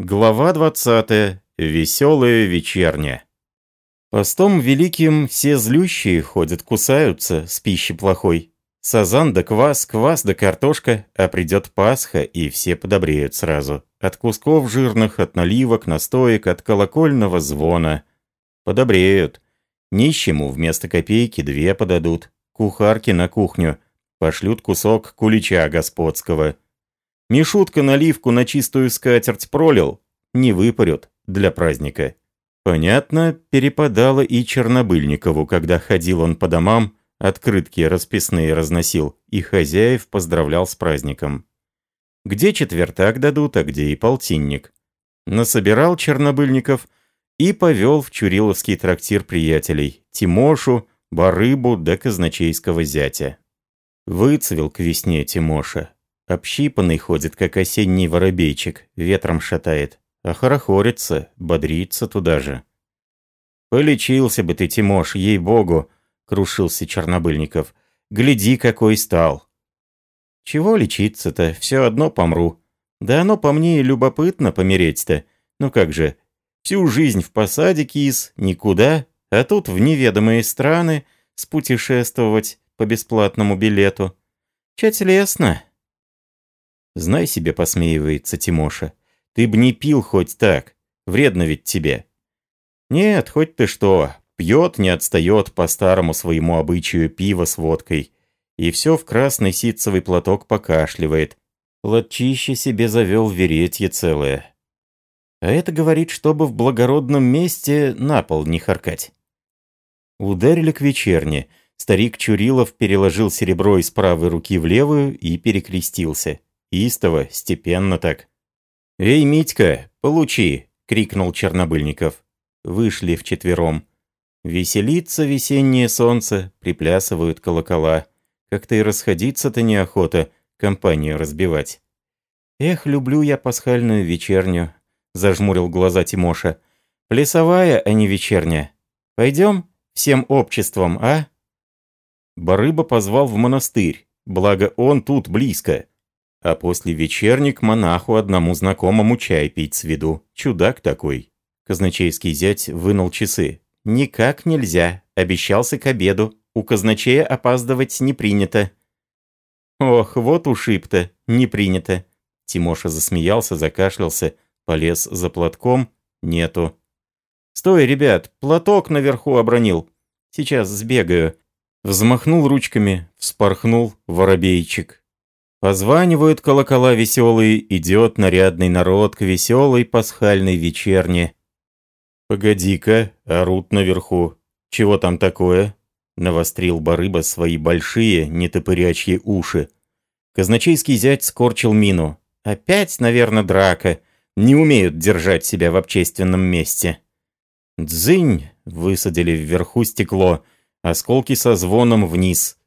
Глава 20. Веселая вечерня. Постом великим все злющие ходят, кусаются с пищи плохой. Сазан да квас, квас да картошка, а придет Пасха, и все подобреют сразу. От кусков жирных, от наливок, настоек, от колокольного звона. Подобреют. Нищему вместо копейки две подадут. Кухарки на кухню. Пошлют кусок кулича господского. Мишутка наливку на чистую скатерть пролил, не выпарют для праздника. Понятно, перепадало и Чернобыльникову, когда ходил он по домам, открытки расписные разносил, и хозяев поздравлял с праздником. Где четвертак дадут, а где и полтинник. Насобирал Чернобыльников и повел в Чуриловский трактир приятелей, Тимошу, Барыбу да казначейского зятя. Выцвел к весне Тимоша, Общипанный ходит, как осенний воробейчик, ветром шатает. А хорохорится, бодрится туда же. «Полечился бы ты, Тимош, ей-богу!» — крушился Чернобыльников. «Гляди, какой стал!» «Чего лечиться-то? Все одно помру. Да оно по мне и любопытно помереть-то. Ну как же, всю жизнь в посаде кис, никуда, а тут в неведомые страны спутешествовать по бесплатному билету. Чать лестно!» Знай себе, посмеивается Тимоша. Ты б не пил хоть так. Вредно ведь тебе. Нет, хоть ты что. Пьет, не отстает по старому своему обычаю пиво с водкой. И все в красный ситцевый платок покашливает. Латчище себе завел веретье целое. А это говорит, чтобы в благородном месте на пол не харкать. Ударили к вечерне. Старик Чурилов переложил серебро из правой руки в левую и перекрестился. Истово, степенно так. «Эй, Митька, получи!» — крикнул Чернобыльников. Вышли вчетвером. Веселится весеннее солнце, приплясывают колокола. Как-то и расходиться-то неохота, компанию разбивать. «Эх, люблю я пасхальную вечерню», — зажмурил глаза Тимоша. «Плясовая, а не вечерняя. Пойдем всем обществом, а?» Барыба позвал в монастырь, благо он тут близко. А после вечерник монаху одному знакомому чай пить с виду. Чудак такой. Казначейский зять вынул часы. «Никак нельзя. Обещался к обеду. У казначея опаздывать не принято». «Ох, вот ушиб-то. Не принято». Тимоша засмеялся, закашлялся, полез за платком. Нету. «Стой, ребят, платок наверху обронил. Сейчас сбегаю». Взмахнул ручками, вспорхнул воробейчик. Позванивают колокола веселые, идет нарядный народ к веселой пасхальной вечерне. «Погоди-ка, орут наверху. Чего там такое?» Навострил Барыба свои большие, нетопырячьи уши. Казначейский зять скорчил мину. «Опять, наверное, драка. Не умеют держать себя в общественном месте». «Дзынь!» — высадили вверху стекло, осколки со звоном вниз.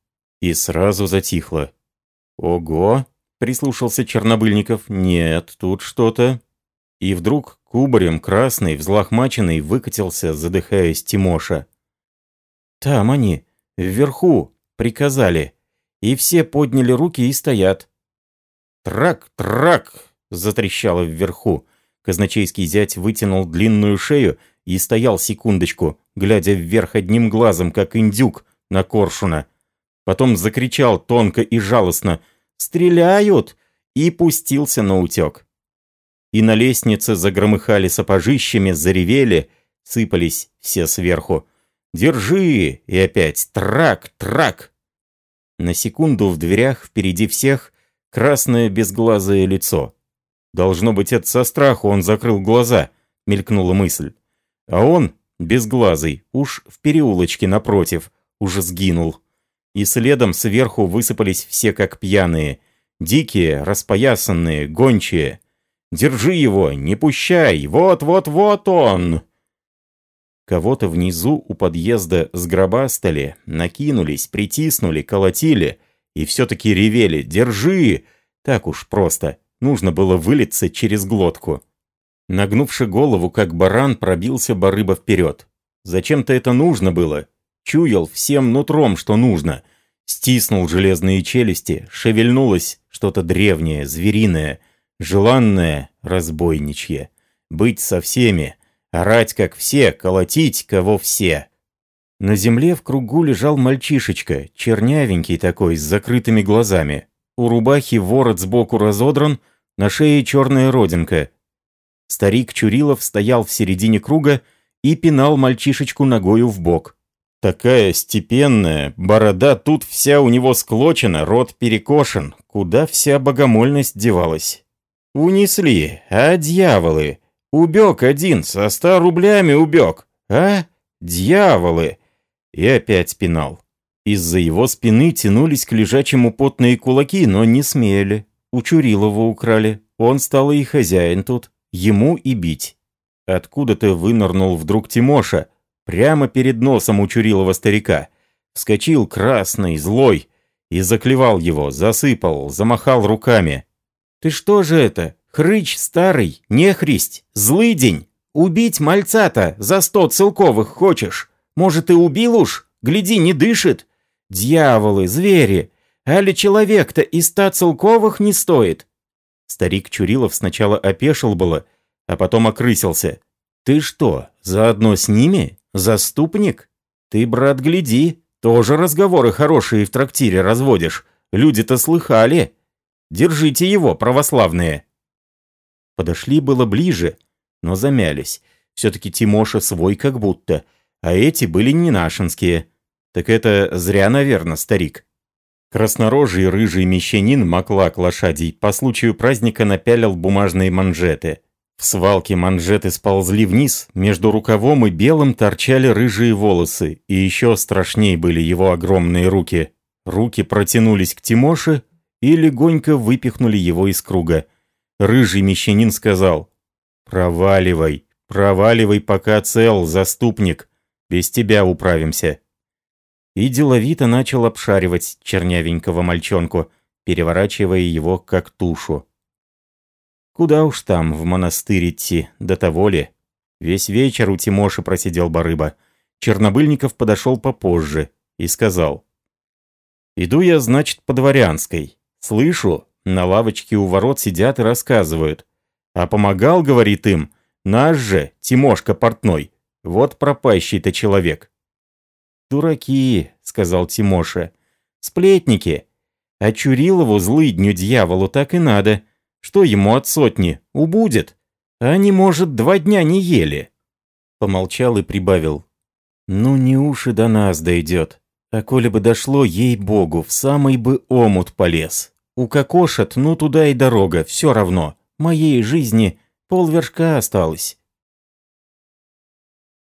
И сразу затихло. «Ого!» — прислушался Чернобыльников. «Нет, тут что-то...» И вдруг кубарем красный, взлохмаченный, выкатился, задыхаясь Тимоша. «Там они, вверху, приказали. И все подняли руки и стоят». «Трак, трак!» — затрещало вверху. Казначейский зять вытянул длинную шею и стоял секундочку, глядя вверх одним глазом, как индюк на коршуна. Потом закричал тонко и жалостно «Стреляют!» и пустился на утек. И на лестнице загромыхали сапожищами, заревели, сыпались все сверху. «Держи!» и опять «Трак! Трак!» На секунду в дверях впереди всех красное безглазое лицо. Должно быть, это со страху он закрыл глаза, мелькнула мысль. А он, безглазый, уж в переулочке напротив, уже сгинул и следом сверху высыпались все как пьяные. Дикие, распоясанные, гончие. «Держи его, не пущай! Вот-вот-вот он!» Кого-то внизу у подъезда сгробастали, накинулись, притиснули, колотили и все-таки ревели «Держи!» Так уж просто. Нужно было вылиться через глотку. Нагнувши голову, как баран, пробился барыба вперед. Зачем-то это нужно было. Чуял всем нутром, что нужно. Стиснул железные челюсти, шевельнулось что-то древнее, звериное, желанное, разбойничье. быть со всеми, орать как все, колотить кого все. На земле в кругу лежал мальчишечка, чернявенький такой, с закрытыми глазами. У рубахи ворот сбоку разодран, на шее черная родинка. Старик Чурилов стоял в середине круга и пинал мальчишечку ногою в бок. Такая степенная, борода тут вся у него склочена, рот перекошен. Куда вся богомольность девалась? Унесли, а дьяволы? Убег один, со ста рублями убег. А? Дьяволы! И опять пинал. Из-за его спины тянулись к лежачему потные кулаки, но не смели. У Чурилова украли. Он стал и хозяин тут. Ему и бить. Откуда-то вынырнул вдруг Тимоша, прямо перед носом у Чурилова старика. Вскочил красный, злой, и заклевал его, засыпал, замахал руками. «Ты что же это, хрыч старый, нехристь, злый день? Убить мальца-то за сто целковых хочешь? Может, и убил уж? Гляди, не дышит. Дьяволы, звери, али человек-то и ста целковых не стоит?» Старик Чурилов сначала опешил было, а потом окрысился. «Ты что, заодно с ними? Заступник? Ты, брат, гляди, тоже разговоры хорошие в трактире разводишь. Люди-то слыхали. Держите его, православные!» Подошли было ближе, но замялись. Все-таки Тимоша свой как будто, а эти были не нашинские. Так это зря, наверное, старик. Краснорожий рыжий мещанин маклак лошадей по случаю праздника напялил бумажные манжеты. В свалке манжеты сползли вниз, между рукавом и белым торчали рыжие волосы, и еще страшнее были его огромные руки. Руки протянулись к Тимоше и легонько выпихнули его из круга. Рыжий мещанин сказал, «Проваливай, проваливай, пока цел, заступник, без тебя управимся». И деловито начал обшаривать чернявенького мальчонку, переворачивая его как тушу. Куда уж там, в монастырь идти, до того ли? Весь вечер у Тимоши просидел барыба. Чернобыльников подошел попозже и сказал. «Иду я, значит, по дворянской. Слышу, на лавочке у ворот сидят и рассказывают. А помогал, говорит им, наш же, Тимошка Портной. Вот пропащий-то человек». «Дураки», — сказал Тимоша. «Сплетники. А Чурилову, злыдню дьяволу, так и надо. Что ему от сотни? Убудет. А они, может, два дня не ели. Помолчал и прибавил. Ну, не уши до нас дойдет. А коли бы дошло, ей-богу, в самый бы омут полез. У кокошет, ну туда и дорога, все равно. Моей жизни полвершка осталось.